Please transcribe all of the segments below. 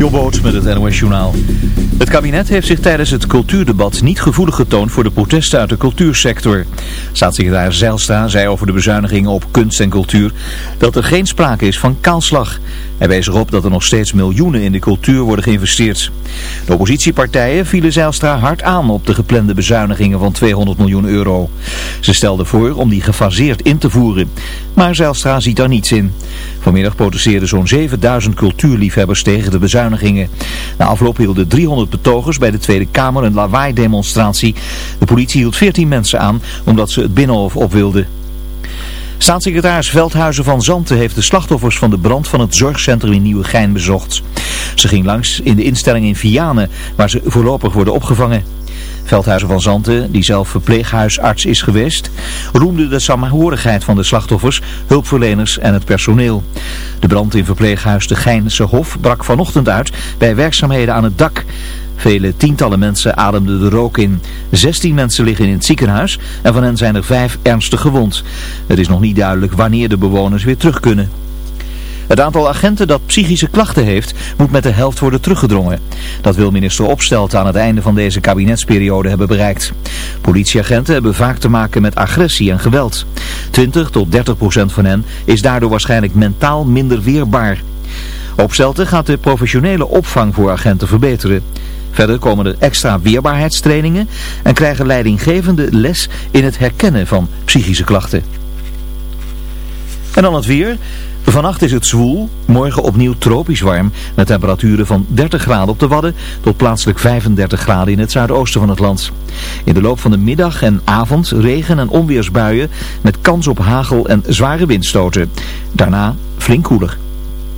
Jobboot met het NOS Journaal. Het kabinet heeft zich tijdens het cultuurdebat niet gevoelig getoond voor de protesten uit de cultuursector. Staatssecretaris Zijlstra zei over de bezuinigingen op kunst en cultuur dat er geen sprake is van kaalslag. Hij wees erop dat er nog steeds miljoenen in de cultuur worden geïnvesteerd. De oppositiepartijen vielen Zijlstra hard aan op de geplande bezuinigingen van 200 miljoen euro. Ze stelden voor om die gefaseerd in te voeren. Maar Zijlstra ziet daar niets in. Vanmiddag protesteerden zo'n 7000 cultuurliefhebbers tegen de bezuinigingen. Na afloop hielden 300 betogers bij de Tweede Kamer een lawaai-demonstratie. De politie hield 14 mensen aan omdat ze het Binnenhof op wilden. Staatssecretaris Veldhuizen van Zanten heeft de slachtoffers van de brand van het zorgcentrum in Nieuwegein bezocht. Ze ging langs in de instelling in Vianen, waar ze voorlopig worden opgevangen. Veldhuizen van Zanten, die zelf verpleeghuisarts is geweest, roemde de samenhorigheid van de slachtoffers, hulpverleners en het personeel. De brand in verpleeghuis de Geinse Hof brak vanochtend uit bij werkzaamheden aan het dak. Vele tientallen mensen ademden de rook in. 16 mensen liggen in het ziekenhuis en van hen zijn er vijf ernstig gewond. Het is nog niet duidelijk wanneer de bewoners weer terug kunnen. Het aantal agenten dat psychische klachten heeft, moet met de helft worden teruggedrongen. Dat wil minister Opstelt aan het einde van deze kabinetsperiode hebben bereikt. Politieagenten hebben vaak te maken met agressie en geweld. 20 tot 30 procent van hen is daardoor waarschijnlijk mentaal minder weerbaar. Opstelten gaat de professionele opvang voor agenten verbeteren. Verder komen er extra weerbaarheidstrainingen en krijgen leidinggevende les in het herkennen van psychische klachten. En dan het weer. Vannacht is het zwoel, morgen opnieuw tropisch warm met temperaturen van 30 graden op de Wadden tot plaatselijk 35 graden in het zuidoosten van het land. In de loop van de middag en avond regen- en onweersbuien met kans op hagel en zware windstoten. Daarna flink koeler.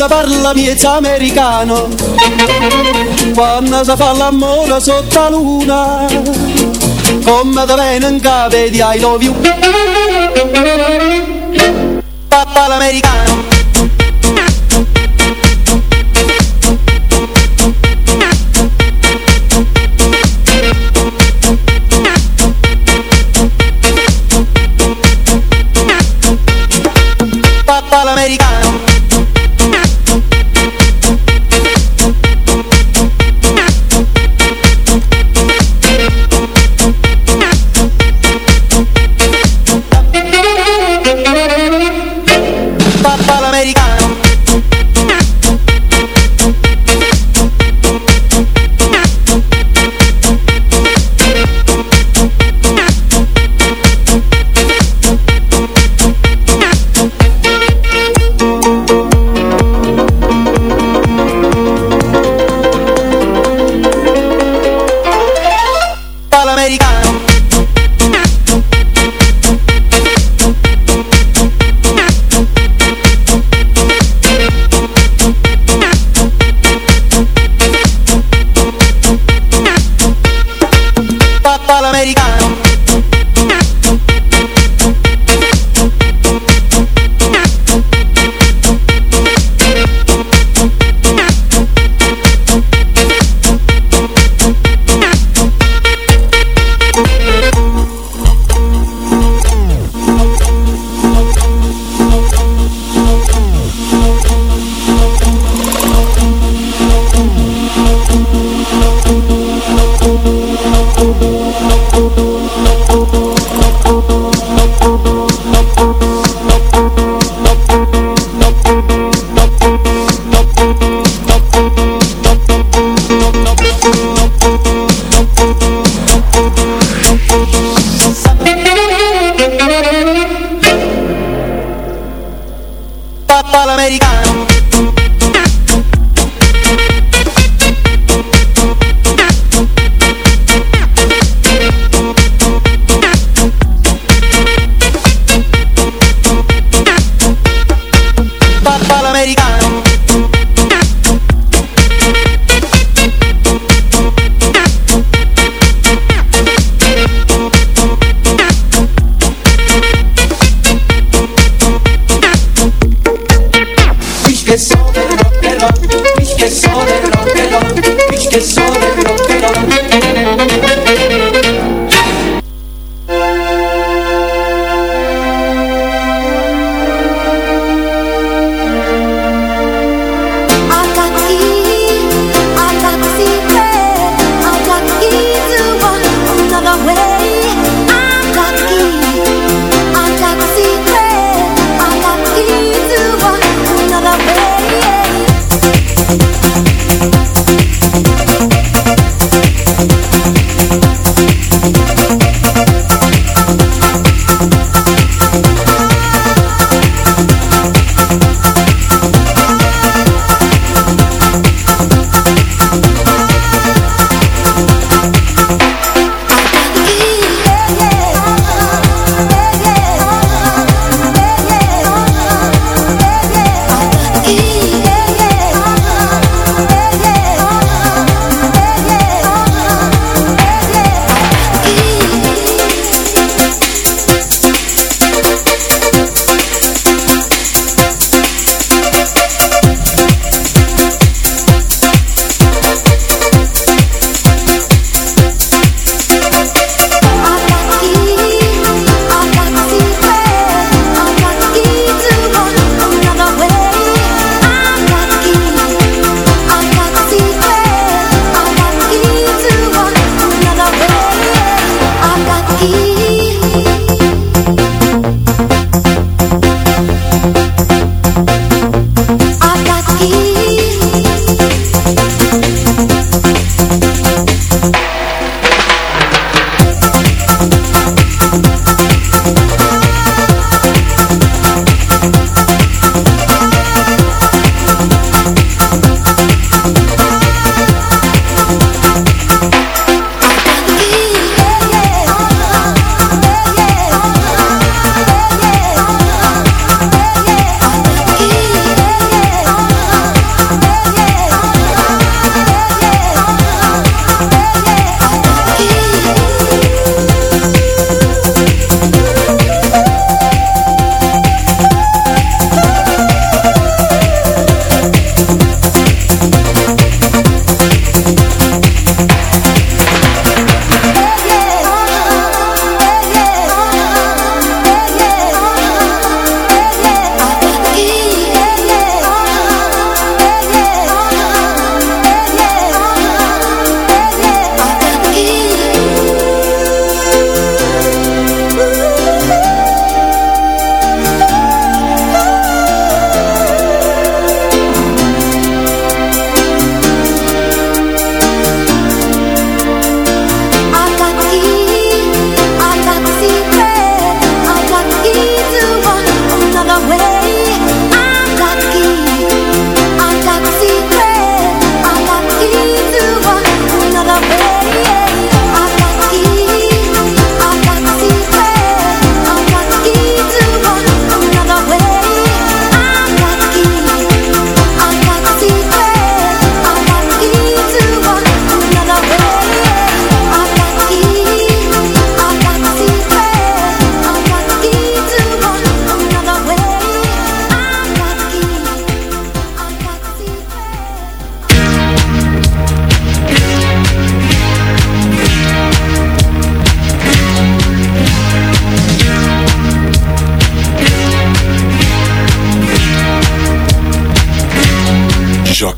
La parla miezza americano Quando si fa l'amore sotto la luna Come te viene in capo di I love you. Papà l'americano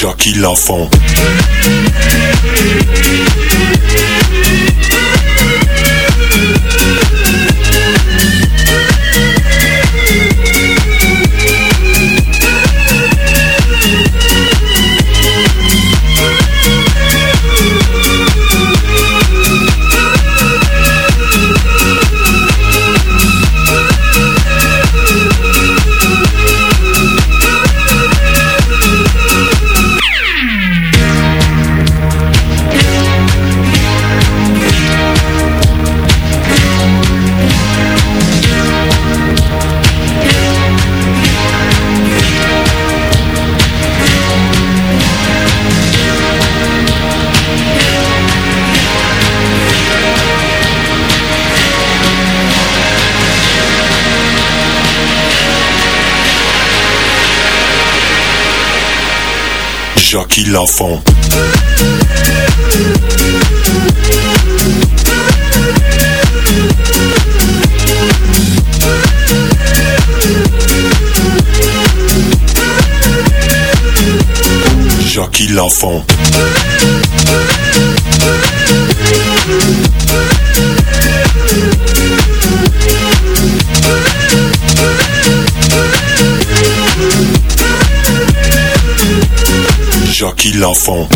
Jackie L'Enfant. qui l'en font. Jacques l'enfant. gens qui l'en font.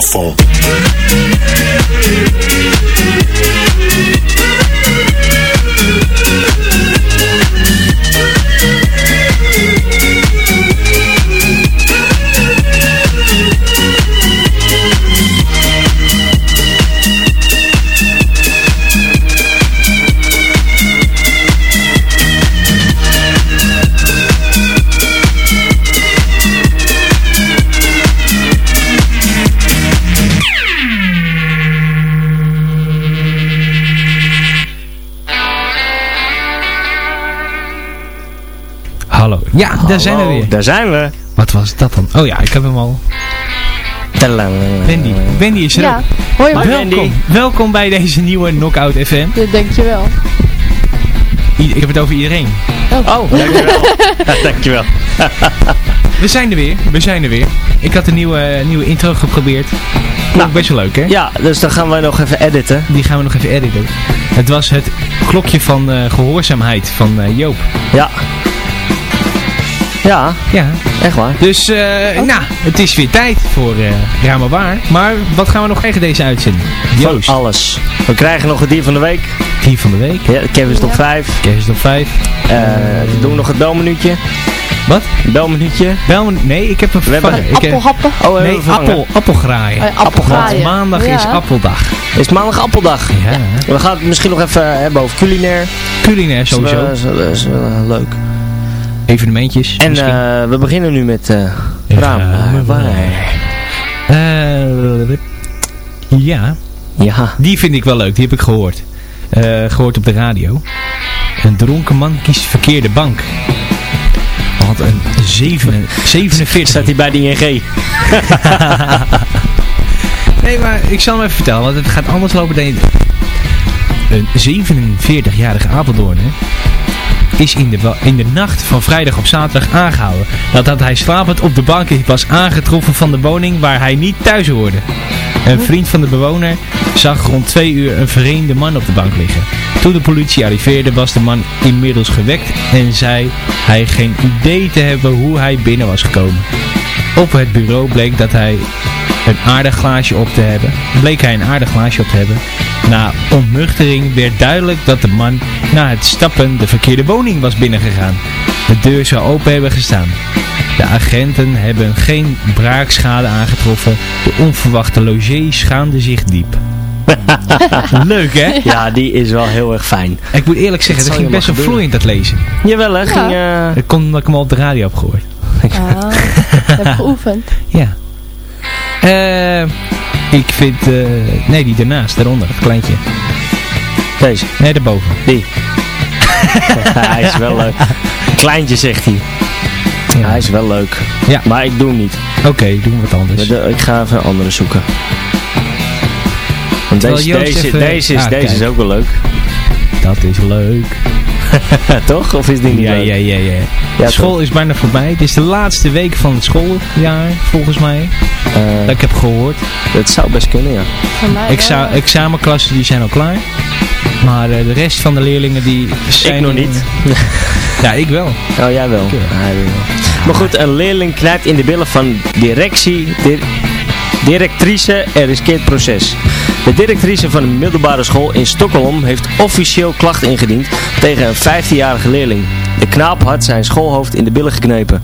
font. Ja, daar zijn we weer. Daar zijn we. Wat was dat dan? Oh ja, ik heb hem al. Wendy. Wendy is er Ja, ook. Hoi, Welkom. Wendy. Welkom bij deze nieuwe Knockout FM. Denk je wel. I- ik heb het over iedereen. Oh, dankjewel. dankjewel. We zijn er weer. We zijn er weer. Ik had een nieuwe, nieuwe intro geprobeerd. Nou, Nou. best wel leuk hè? Ja, dus dan gaan wij nog even editen. Die gaan we nog even editen. Het was het klokje van eh, gehoorzaamheid van eh, Joop. Ja. Ja, Ja. echt waar. Dus, eh, nou, het is weer tijd voor eh Raar Waar. Maar wat gaan we nog krijgen deze uitzending? Joost, Van alles. We krijgen nog het dier van de week. dier van de week. Ja, Kevin's top 5. Kerst op 5. Eh we doen nog het belminuutje. Wat? Belminuutje. Bel nee, ik heb een We hebben- vervanger. Ik heb- Appelhappen. Oh, Nee, appel, appelgraaien. Eh, appelgraaien. Want maandag is appeldag. Is maandag appeldag? Ja, We gaan het misschien nog even hebben over culinair. culinair sowieso. Dat is wel- dat is wel leuk. Evenementjes. En eh, we beginnen nu met eh raam. Eh, ja, Ja. die vind ik wel leuk. Die heb ik gehoord. Eh, gehoord op de radio. Een dronken man kiest verkeerde bank. Wat een 7, 47. Staat hij bij de ING? Nee, maar ik zal hem even vertellen, want het gaat anders lopen dan je. Een 47-jarige Apeldoorner is in de, nacht van vrijdag op zaterdag aangehouden. Nadat hij slapend op de bank was aangetroffen van de woning waar hij niet thuis hoorde. Een vriend van de bewoner zag rond twee uur een vreemde man op de bank liggen. Toen de politie arriveerde was de man inmiddels gewekt en zei hij geen idee te hebben hoe hij binnen was gekomen. Op het bureau bleek dat hij een aardig glaasje op te hebben. Bleek hij een aardig glaasje op te hebben. Na ontnuchtering werd duidelijk dat de man na het stappen de verkeerde woning was binnengegaan. De deur zou open hebben gestaan. De agenten hebben geen braakschade aangetroffen. De onverwachte logé schaamde zich diep. Leuk hè? Ja, die is wel heel erg fijn. Ik moet eerlijk zeggen, Dat dat ging best wel vloeiend dat lezen. Jawel hè, ging... eh, Dat komt omdat ik hem al op de radio heb gehoord. Ah, heb geoefend. Ja. Eh, ik vind... eh, nee, die daarnaast, daaronder, het kleintje. deze, Nee, daarboven. die. hij is wel leuk. Kleintje zegt hij. Ja. Hij is wel leuk. Ja. Maar ik doe hem niet. Oké, doen we wat anders. De- Ik ga even een andere zoeken. Want deze, deze, even- deze, is, Ah, deze is ook wel leuk. Dat is leuk. Toch? Of is die niet Ja, leuk? ja, ja, ja. Ja, de school is bijna voorbij. Het is de laatste week van het schooljaar, volgens mij. Eh, Dat ik heb gehoord. dat zou best kunnen, ja. Van mij Exa examenklassen die zijn al klaar. Maar eh, de rest van de leerlingen die zijn... Ik nog niet. Ja, ik wel. Oh, jij wel. Hij wel. Maar goed, een leerling knijpt in de billen van directie, dir- directrice en riskeert proces. De directrice van een middelbare school in Stockholm heeft officieel klacht ingediend tegen een 15-jarige leerling. De knaap had zijn schoolhoofd in de billen geknepen.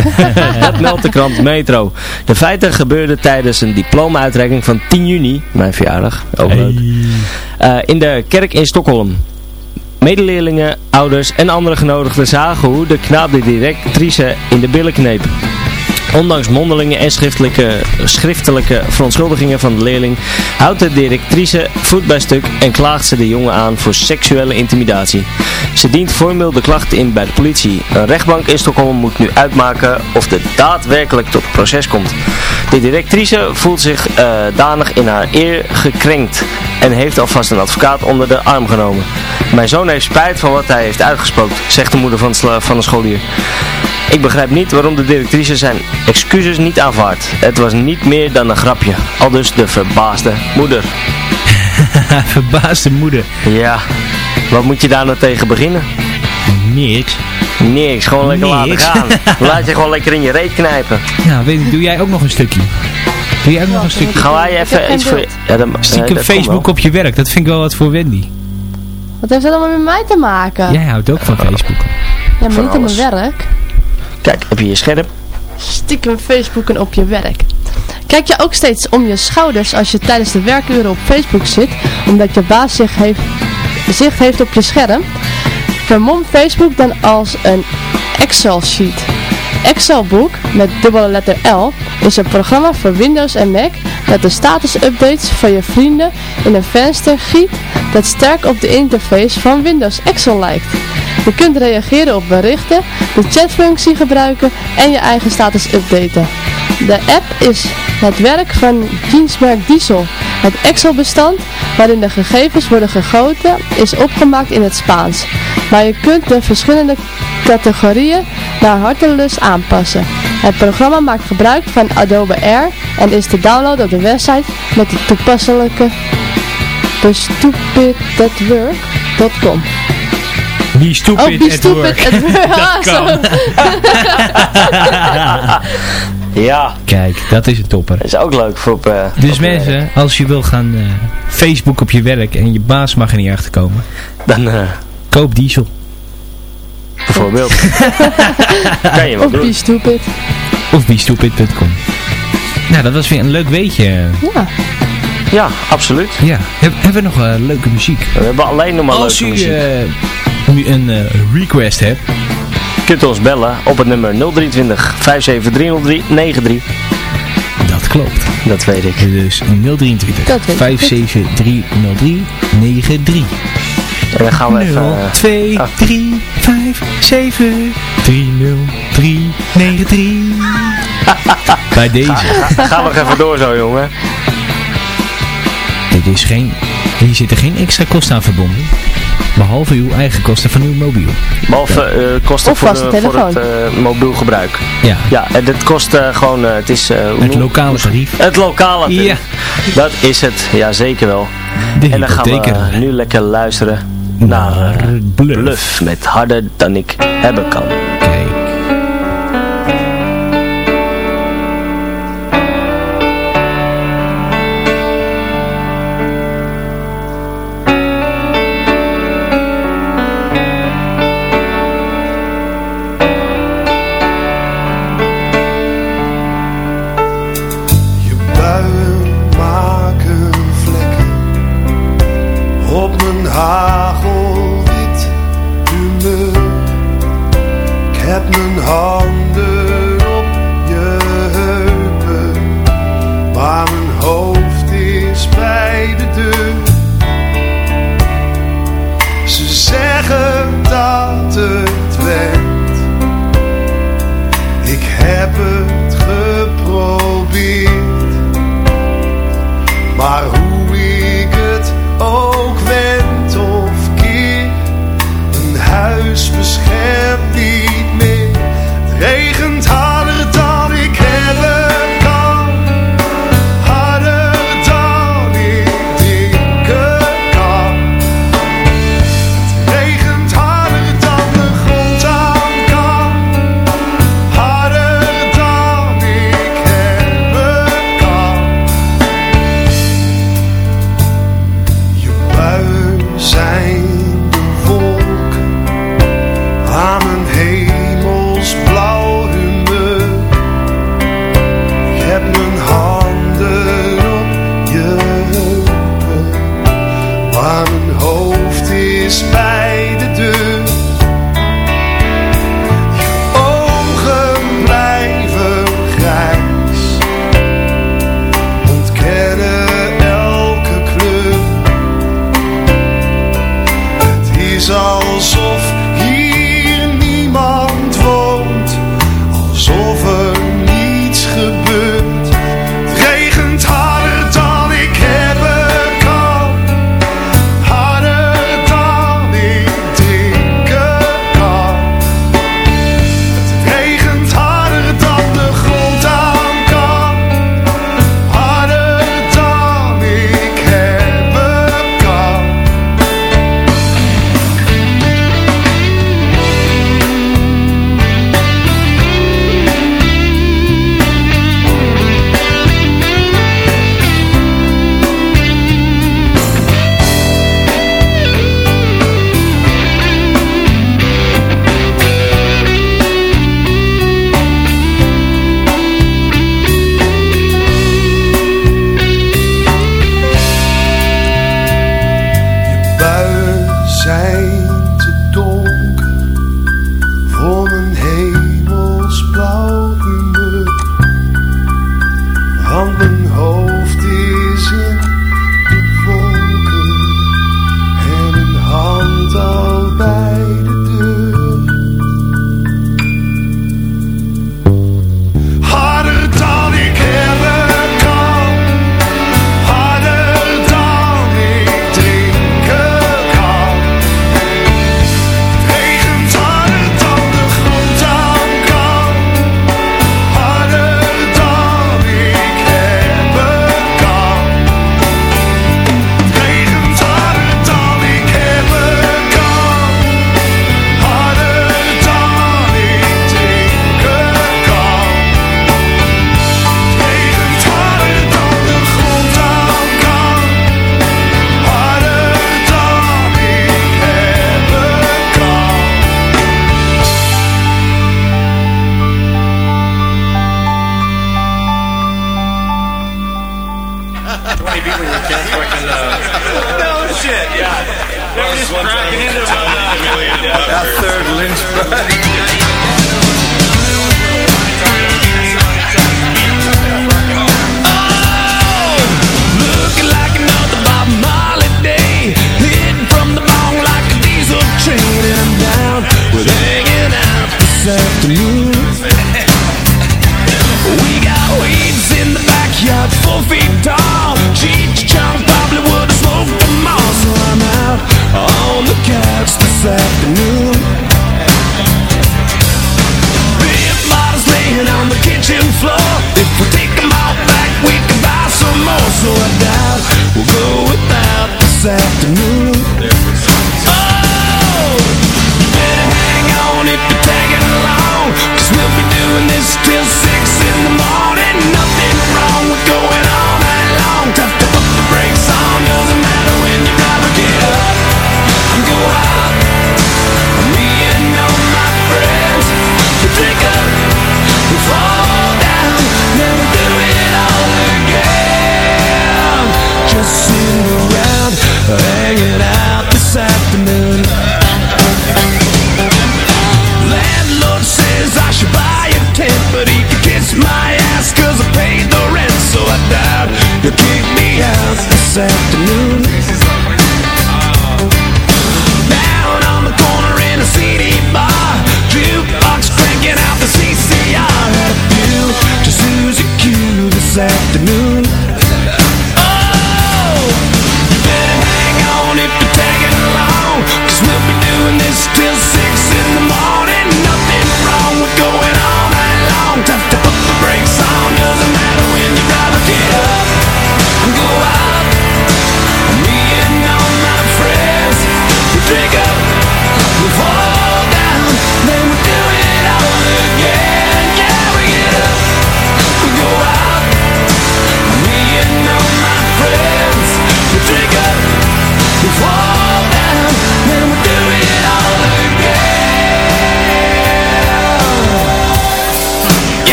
Dat meldt de krant Metro. De feiten gebeurden tijdens een diploma-uitreiking van 10 juni, mijn verjaardag, ook leuk, eh, in de kerk in Stockholm. Medeleerlingen, ouders en andere genodigden zagen hoe de knaap de directrice in de billen kneep. Ondanks mondelingen en schriftelijke, schriftelijke verontschuldigingen van de leerling houdt de directrice voet bij stuk en klaagt ze de jongen aan voor seksuele intimidatie. Ze dient formeel de klacht in bij de politie. Een rechtbank in Stockholm moet nu uitmaken of de daadwerkelijk tot proces komt. De directrice voelt zich eh, danig in haar eer gekrenkt en heeft alvast een advocaat onder de arm genomen. Mijn zoon heeft spijt van wat hij heeft uitgesproken, zegt de moeder van de scholier. Ik begrijp niet waarom de directrice zijn excuses niet aanvaardt. Het was niet meer dan een grapje. Aldus de verbaasde moeder. Verbaasde moeder. Ja, wat moet je daar nou tegen beginnen? Niks. Niks, gewoon lekker Niks. laten gaan. Laat je gewoon lekker in je reet knijpen. Nou, weet ik, doe jij ook nog een stukje? Doe jij ook nog een stukje? Gaan wij even iets voor... Ja, dan, Stiekem eh, Facebook op je werk, dat vind ik wel wat voor Wendy. Wat heeft dat allemaal met mij te maken? Jij houdt ook van Facebook. ja, maar van niet op mijn werk. Kijk, heb je je scherp? Stiekem Facebooken op je werk. Kijk je ook steeds om je schouders als je tijdens de werkuren op Facebook zit, omdat je baas zich heeft, zicht heeft op je scherm? Vermom Facebook dan als een Excel-sheet. Excel-boek met dubbele letter L is een programma voor Windows en Mac dat de status-updates van je vrienden in een venster giet dat sterk op de interface van Windows Excel lijkt. Je kunt reageren op berichten, de chatfunctie gebruiken en je eigen status updaten. De app is het werk van dienstmerk Diesel. Het Excel-bestand waarin de gegevens worden gegoten is opgemaakt in het Spaans. Maar je kunt de verschillende categorieën naar hartelust aanpassen. Het programma maakt gebruik van Adobe Air en is te downloaden op de website met de toepasselijke bestupidthatwork.com. Be stupid Oh, be at stupid work. at work. Kan. zo. Ja, Kijk, dat is een topper. dat is ook leuk voor op... eh, Dus op, mensen, als je wil gaan eh, Facebook op je werk en je baas mag er niet achter komen, Dan eh, koop diesel. bijvoorbeeld. kan je wel Of doen. be stupid. Of bestupid.com. Nou, dat was weer een leuk weetje. Ja. Ja, absoluut. Ja, Heb- hebben we nog leuke muziek? We hebben alleen nog maar Als leuke u muziek. eh, nu een eh, request hebt, kunt u ons bellen op het nummer 023 57303 93. dat klopt. Dat weet ik. Dus 023 Dat weet ik 57303 93. En dan gaan we even... 0, eh, 2, ah. 3, 5, 7, 3, 0, 3, 9, 3. Bij deze. ga, ga nog even door zo, jongen. Dit is geen, hier zitten geen extra kosten aan verbonden. Behalve uw eigen kosten van uw mobiel. Behalve eh, kosten Of voor, de, voor het telefoon. eh, mobiel gebruik. Ja, Ja, en dit kost eh, gewoon... eh, het is... eh, het lokale tarief. Het lokale tarief. Ja. Dat is het. Ja, zeker wel. De En dan gaan we nu lekker luisteren naar Naar Bluff. Bluff met Harder dan ik hebben kan.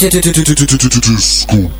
Desculpa.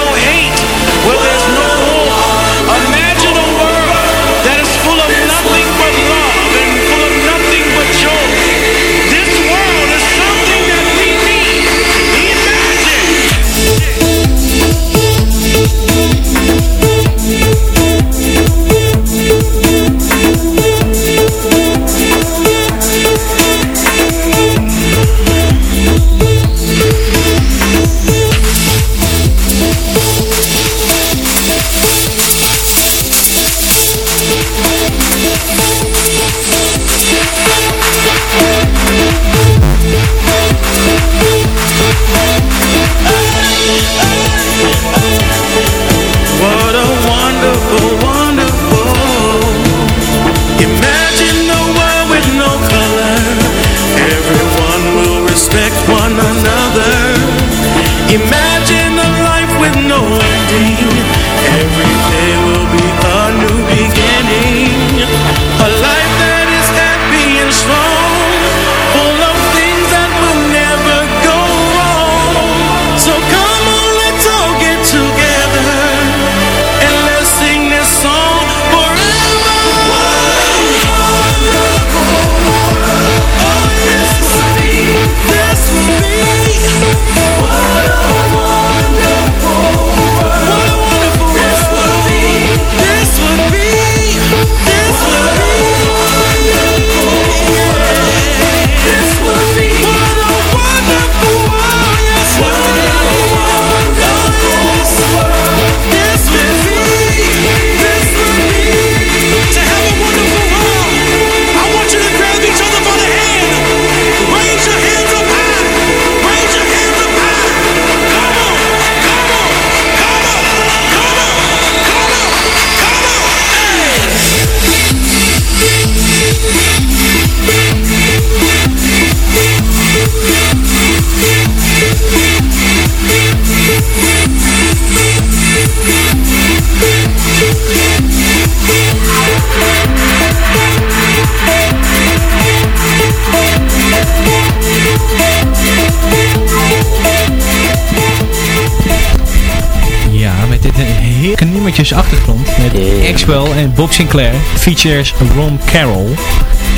en Bob Sinclair features Ron Carroll.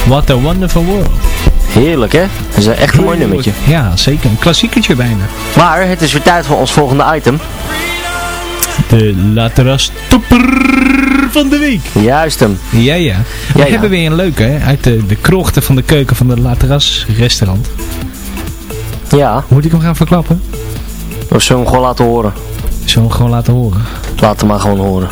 What a Wonderful World. Heerlijk hè? Dat is echt een mooi nummertje. Ja, zeker. Een klassiekertje bijna. Maar het is weer tijd voor ons volgende item. De Latera Stopper van de week. Juist hem. Ja, ja. We Ja, ja. hebben weer een leuke hè, uit de, de krochten van de keuken van de La Terras restaurant. Ja, Moet ik hem gaan verklappen? of zullen we hem gewoon laten horen? Zullen we hem gewoon laten horen? Laat hem maar gewoon horen.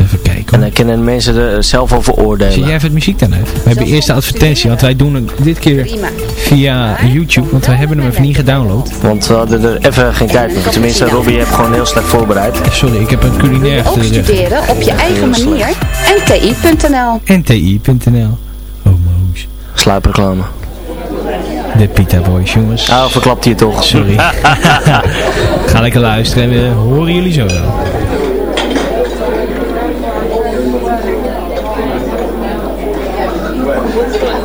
Eens even kijken. En dan kunnen mensen er zelf over Zie oordelen. jij even het muziek dan uit? We hebben eerst de advertentie, want wij doen het dit keer via YouTube, want wij hebben hem even niet gedownload. Want we hadden er even geen tijd voor. Tenminste, Robbie heeft gewoon heel slecht voorbereid. Sorry, ik heb een culinair Ook studeren op je eigen manier. NTI.nl NTI.nl Homo's. Sluipreclame. De Pita Boys, jongens. Ah, verklapt hij het toch? Sorry. Ga lekker luisteren en we horen jullie zo 뭐 뭔지 모르겠어요.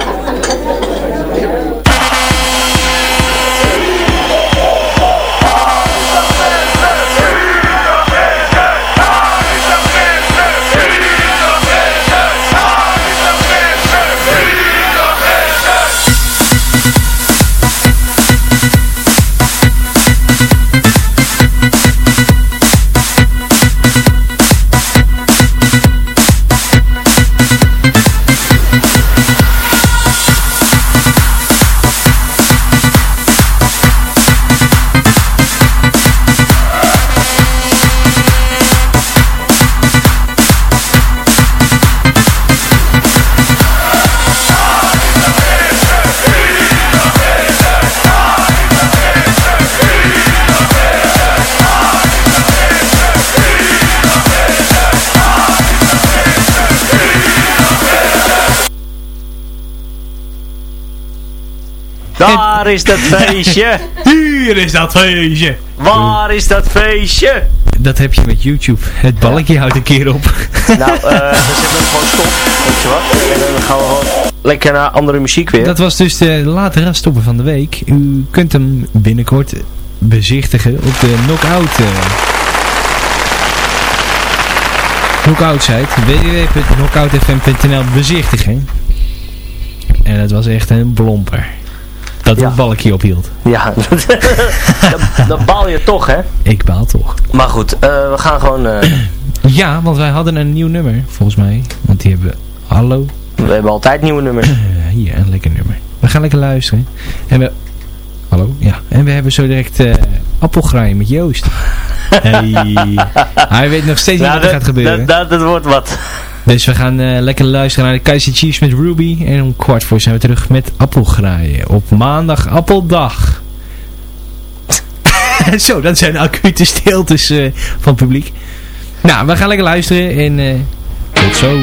Daar is dat feestje! Hier is dat feestje. Waar is dat feestje? Dat heb je met YouTube. Het balkje houdt een keer op. Nou, eh we zetten hem gewoon stop. Weet je wat? En dan gaan we gewoon lekker naar andere muziek weer. Dat was dus de late raststopper van de week. U kunt hem binnenkort bezichtigen op de Knockout. eh Knockout site www.knockoutfm.nl bezichtigen. En het was echt een blomper. Dat het balkje ophield. Ja, dat, dat baal je toch, hè? Ik baal toch. Maar goed, eh, we gaan gewoon... eh, Ja, want wij hadden een nieuw nummer, volgens mij. Want die hebben... Hallo? we hebben altijd nieuwe nummers. Hier, een lekker nummer. We gaan lekker luisteren. En we... Hallo? Ja. En we hebben zo direct eh appelgraaien met Joost. Hey. Hij weet nog steeds niet Nou, wat er gaat gebeuren. Dat, dat, dat wordt wat. Dus we gaan eh, lekker luisteren naar de Kaiser Chiefs met Ruby. En om kwart voor zijn we terug met appelgraaien. Op maandag appeldag. Zo, dat zijn acute stiltes eh, van het publiek. Nou, we gaan lekker luisteren en eh, tot zo.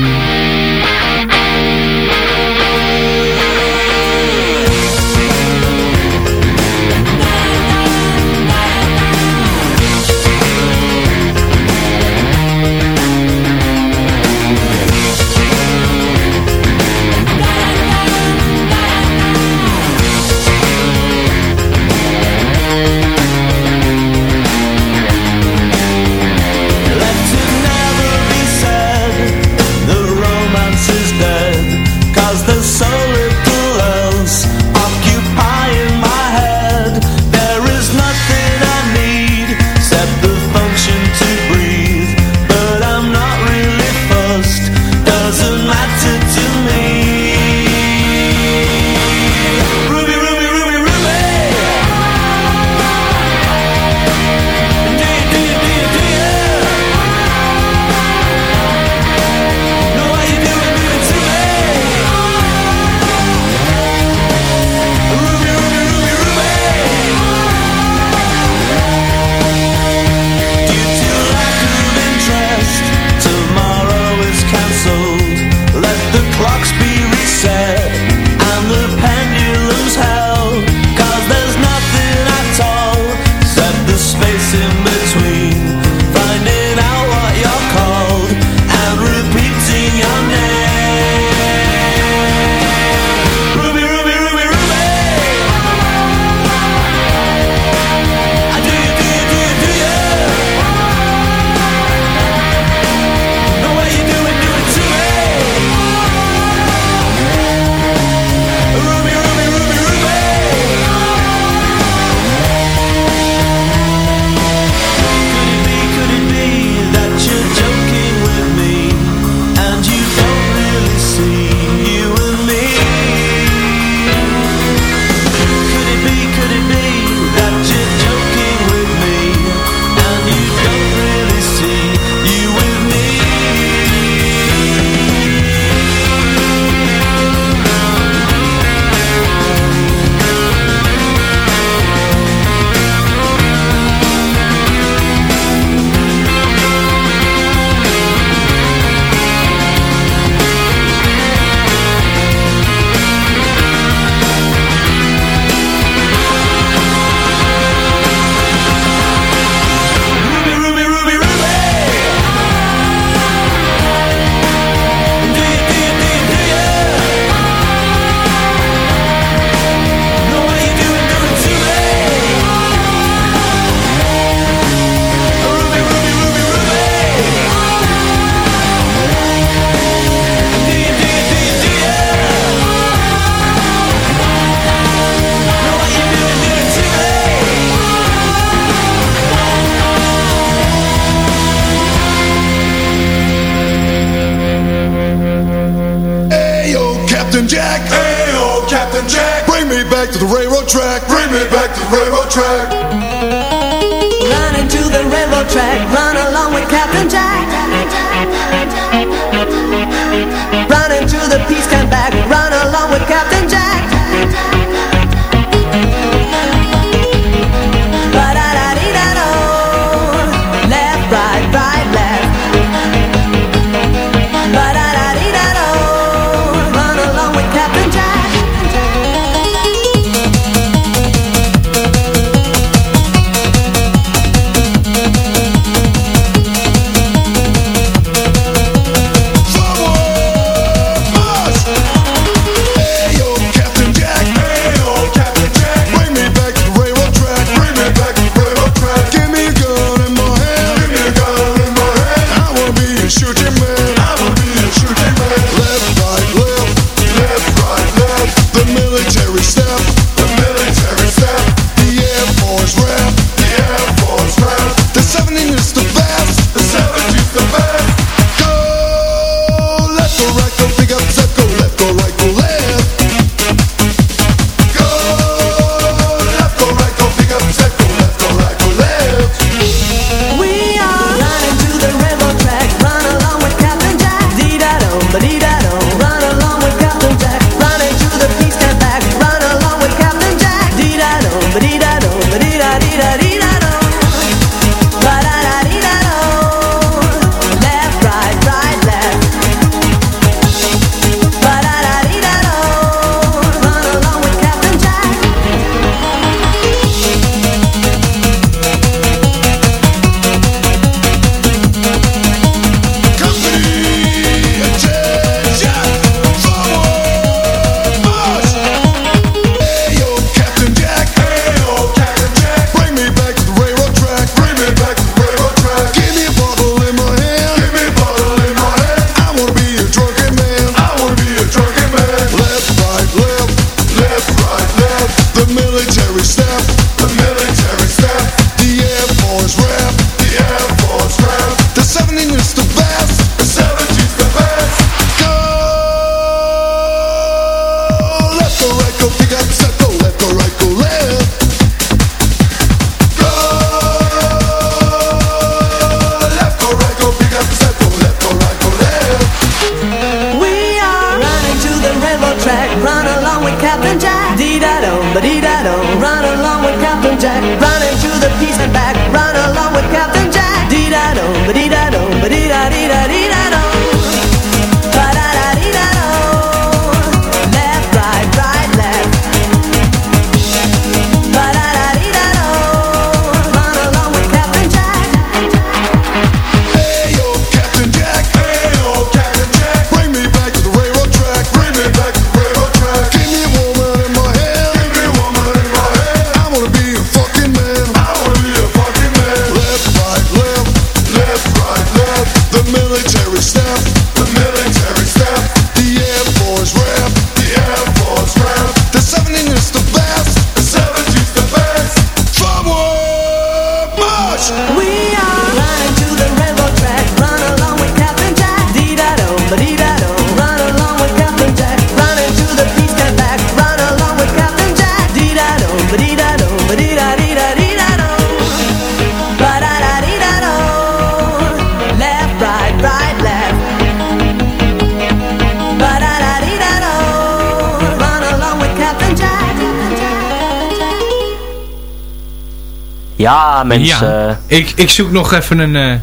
Ja, mensen. Ik, ik zoek nog even een... Eh,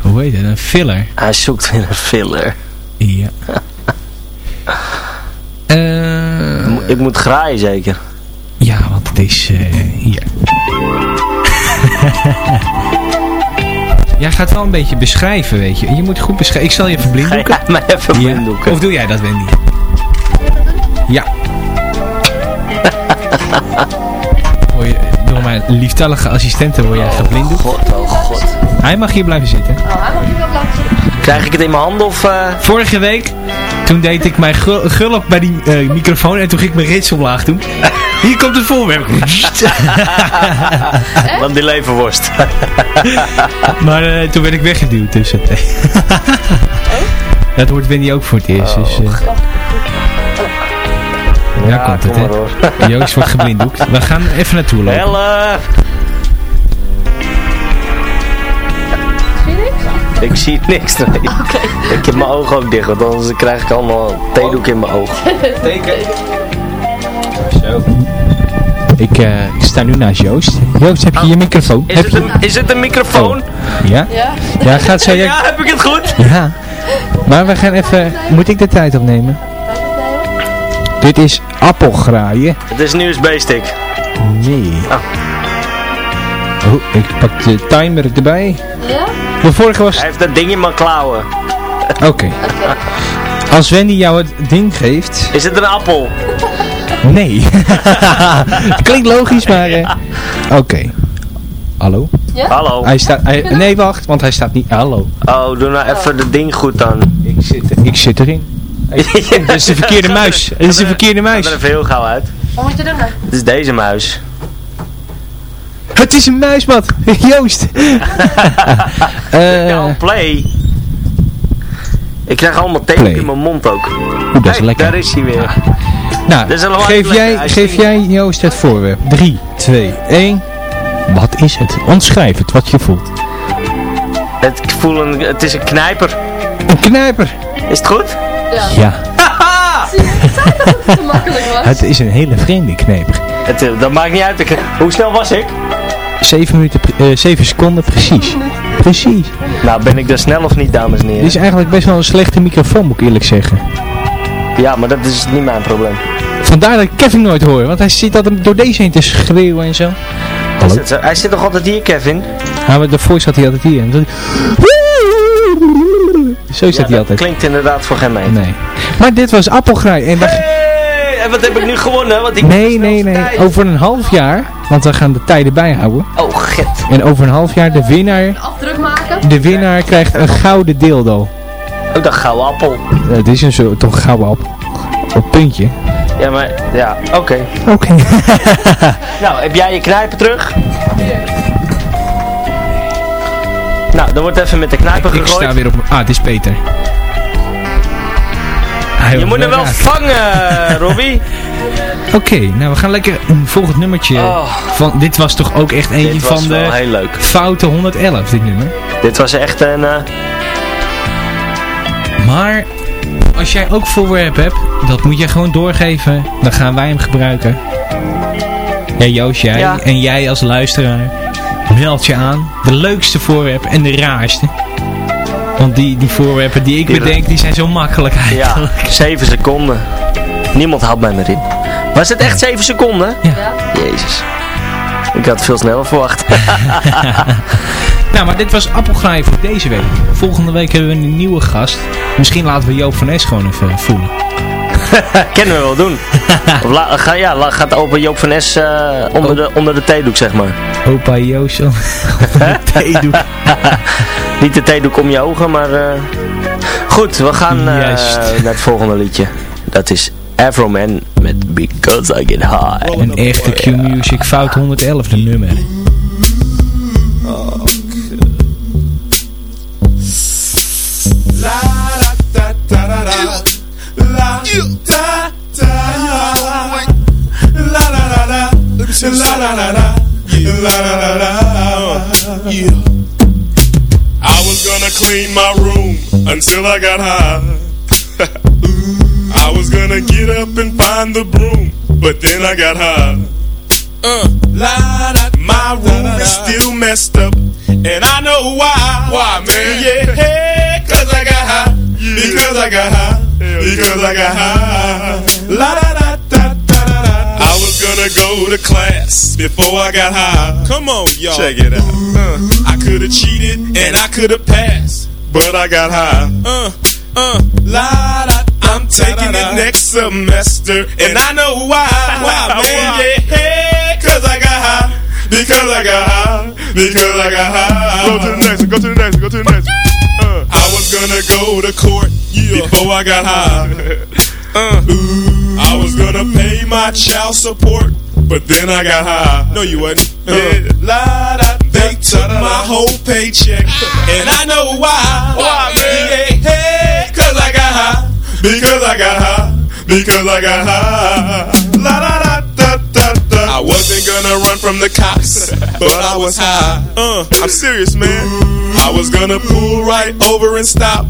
hoe heet het? Een filler. Hij zoekt weer een filler. Ja. uh, ik moet graaien zeker. Ja, want het is eh, hier. Jij gaat wel een beetje beschrijven, weet je. Je moet goed beschrijven. Ik zal je even blinddoeken. Ga maar even blinddoeken. Of doe jij dat, Wendy? Ja. een lieftallige assistenten word jij geblind. Oh god, oh god. Hij mag hier blijven zitten. Oh, hij mag hier wel blijven zitten. Krijg ik het in mijn hand of... Eh? Vorige week, toen deed ik mijn gul gulp bij die eh, microfoon en toen ging ik mijn rits omlaag doen. Hier komt het voorwerp. Van die leverworst. maar toen werd ik weggeduwd dus. dat hoort Wendy ook voor het eerst. Oh, dus, ja, komt het, hè. Joost wordt geblinddoekt. We gaan even naartoe lopen. Help! Ik zie niks. Nee. Ik heb mijn ogen ook dicht, want anders krijg ik allemaal theedoek in mijn oog. Teken. Zo. Ik, eh, ik sta nu naast Joost. Joost, heb je je microfoon? Is heb het, je... een, is het een microfoon? Ja? Ja? Ja, gaat zij... Ja, heb ik het goed? Ja. Maar we gaan even... Moet ik de tijd opnemen? Dit is appelgraaien. Het is een USB-stick. Nee. Ah. Oh, ik pak de timer erbij. Ja? De vorige was... Hij heeft dat ding in mijn klauwen. Oké. Als Wendy jou het ding geeft... Is het een appel? Nee. het klinkt logisch, maar... eh, Oké. Hallo? Ja? Hallo. Hij staat... Hij, nee, wacht, want hij staat niet... Hallo. Oh, doe nou even het ding goed dan. Ik zit, ik zit erin. Dat is de verkeerde muis. Dat is de verkeerde muis. er even heel gauw uit. Wat moet je doen dan? Het is deze muis. Het is een muismat. Joost. Eh, Ja, play. Ik krijg allemaal Play. in mijn mond ook. Oeh, dat is lekker. daar is hij weer. Nou, Dat is helemaal geef jij, geef jij Joost het voorwerp. 3, 2, 1. Wat is het? Omschrijf het, wat je voelt. Het, ik voel een, het is een knijper. Een knijper. Is het goed? Ja. Ja, Zie je, ik zei dat het te makkelijk was. het is een hele vreemde knijper. Het, eh, dat maakt niet uit. Hoe snel was ik? 7 minuten, pre- eh, 7 seconden precies. Precies. Nou, ben ik daar snel of niet, dames en Dit heren? is eigenlijk best wel een slechte microfoon, moet ik eerlijk zeggen. Ja, maar dat is niet mijn probleem. Vandaar dat ik Kevin nooit hoor, want hij zit altijd door deze heen te schreeuwen en zo. Hallo? Hij zit toch altijd hier, Kevin? Ja, maar daarvoor zat hij altijd hier. En dan- Zo Ja, zat hij dat altijd. klinkt inderdaad voor geen meter. Nee. Maar dit was appelgraai. En Hey, en wat heb ik nu gewonnen? Want ik Nee, nee, nee. Tijd. Over een half jaar, want we gaan de tijden bijhouden. Oh, get. En over een half jaar, de winnaar, Afdruk maken? de winnaar krijgt een gouden dildo. Oh, dat gouden appel. Dit is een zo, toch een gouden appel. Op puntje. Ja, maar, ja, oké. Oké. Nou, heb jij je knijper terug? Nou, dan wordt even met de knijper Ik gegooid. sta weer op... Ah, het is Peter. Hij Je moet hem wel vangen, Robbie. Oké, nou we gaan lekker een volgend nummertje. Oh. Van, dit was toch ook echt eentje van de heel leuk. foute 111, dit nummer. Dit was echt een... eh, Maar als jij ook voorwerp hebt, dat moet je gewoon doorgeven. Dan gaan wij hem gebruiken. Ja, Joost, jij. Ja. En jij als luisteraar. Meld je aan. De leukste voorwerp en de raarste. Want die, die voorwerpen die ik Die- bedenk, die zijn zo makkelijk ja, eigenlijk. 7 seconden. Niemand haalt mij meer in. Was het echt 7 seconden? Ja. Jezus. Ik had veel sneller verwacht. Nou, maar dit was Appelgraai voor deze week. Volgende week hebben we een nieuwe gast. Misschien laten we Joop van Es gewoon even voelen. Kennen we wel doen. La, ga, ja, gaat opa Joop van Es eh, onder, de, onder de theedoek, zeg maar. Opa Joost. theedoek. Niet de theedoek om je ogen, maar... eh, Goed, we gaan eh, naar het volgende liedje. Dat is Afroman met Because I Get High. Een echte Q-Music fout 111 de nummer. Clean my room until I got high. I was gonna get up and find the broom, but then I got high. Uh, la, da, my room is still messed up, and I know why. Why, man? Yeah, cause I got high. Because I got high. Because I got high. La da gonna go to class before I got high. Come on, y'all. Check it out. Uh, I could have cheated and I could have passed, but I got high. Uh, uh, la da. I'm taking it next semester, and I know why. Why, man? Yeah, cause I got high. Because I got high. Because I got high. Go to the next. Go to the next. Go to the next. Uh, I was gonna go to court before I got high. Uh, I was gonna pay my child support, but then I got high. No, you wasn't. Uh, la, da, they took my whole paycheck, and I know why. Why, man? Yeah, hey, cause I got high. Because I got high. Because I got high. La da da da da. I wasn't gonna run from the cops, but I was high. Uh, I'm serious, man. I was gonna pull right over and stop,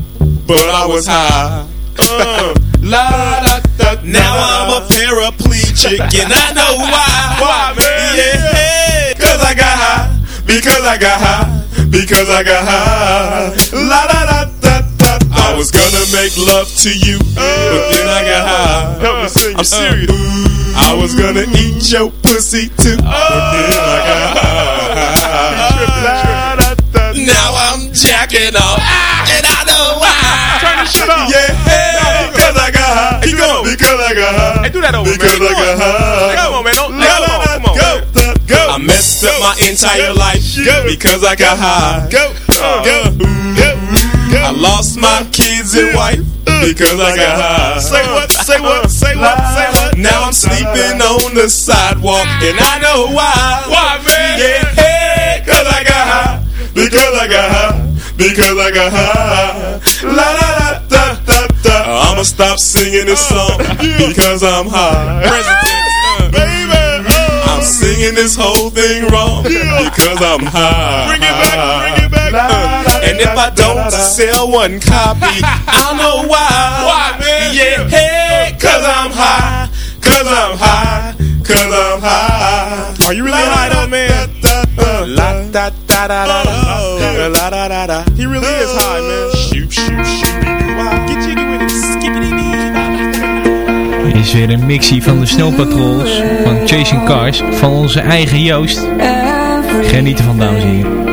but I was high. Uh, la da da. Now I'm a paraplegic, and I know why. Why, man? Yeah, cause I got high, because I got high, because I got high. La da da da da. I was gonna make love to you, but then I got high. Help me sing. I'm serious. I was gonna eat your pussy too, but then I got oh. high. Now I'm jacking off, ah. Because I got high. Hey, do that over, because man. I got high. Come on, man. Don't, come on, come on. Go, go. I messed up my entire life go, because I got high. Go, uh-huh. go, go. I lost my kids and wife because I got high. Say what? Say what? Say what? Uh-huh. Say what? Now I'm sleeping on the sidewalk and I know why. Why, man? Yeah, hey, cause I got high. Because I got high. Because I got high. La la la da. I'ma stop singing this uh, song because I'm high. Uh. Baby, oh. I'm singing this whole thing wrong because I'm high. Bring it back, bring it back. Uh, and if I don't sell one copy, I'll know why. Why, man? Yeah, hey, cause I'm high, cause I'm high, cause I'm high. Are you really high though, man? La da da da da da la da da da. He really is high, man. Shoot, shoot, shoot. Get jiggy with it. Skippity Er is weer een mixie van de Snow Patrols, van Chasing Cars, van onze eigen Joost. Geniet ervan, dames en heren.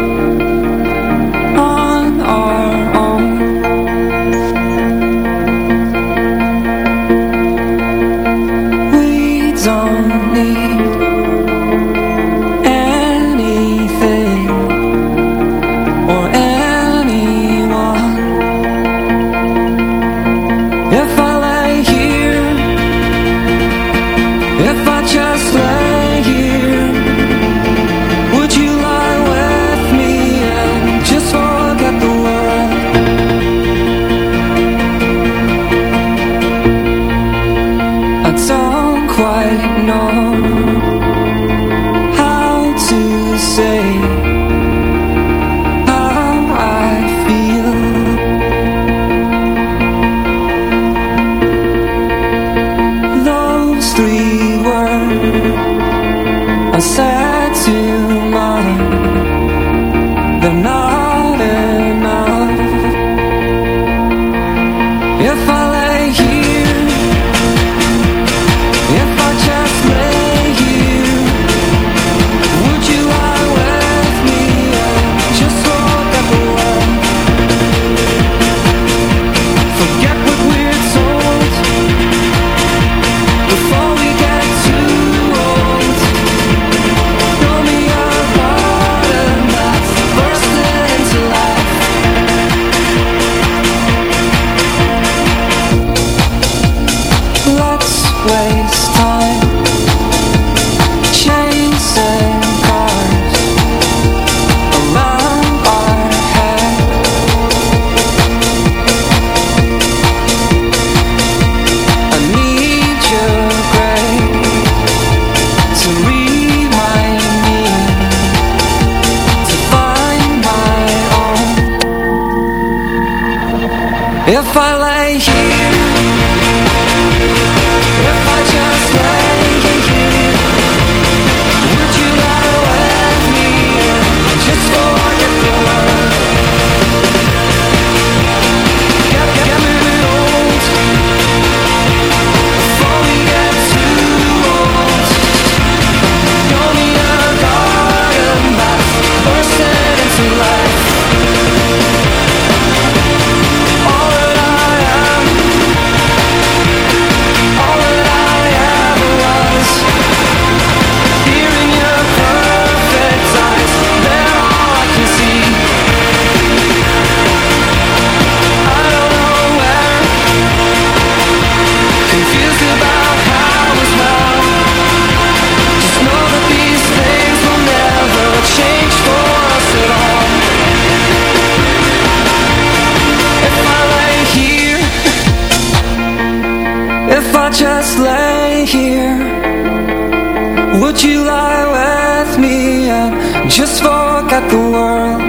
at the world.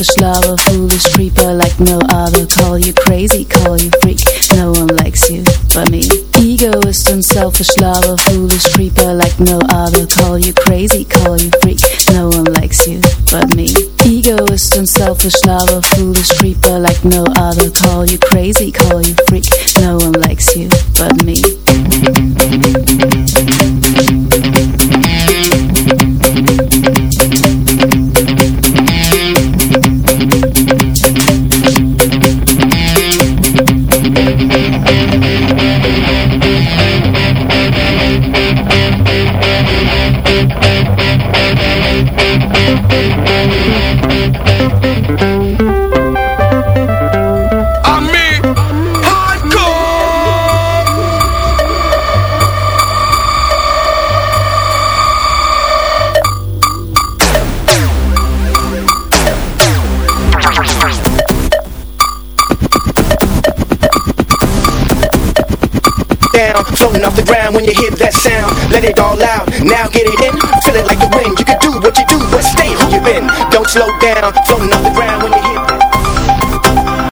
selfish lover, foolish creeper like no other. Call you crazy, call you freak, no one likes you but me. Egoist and selfish lover, foolish creeper like no other down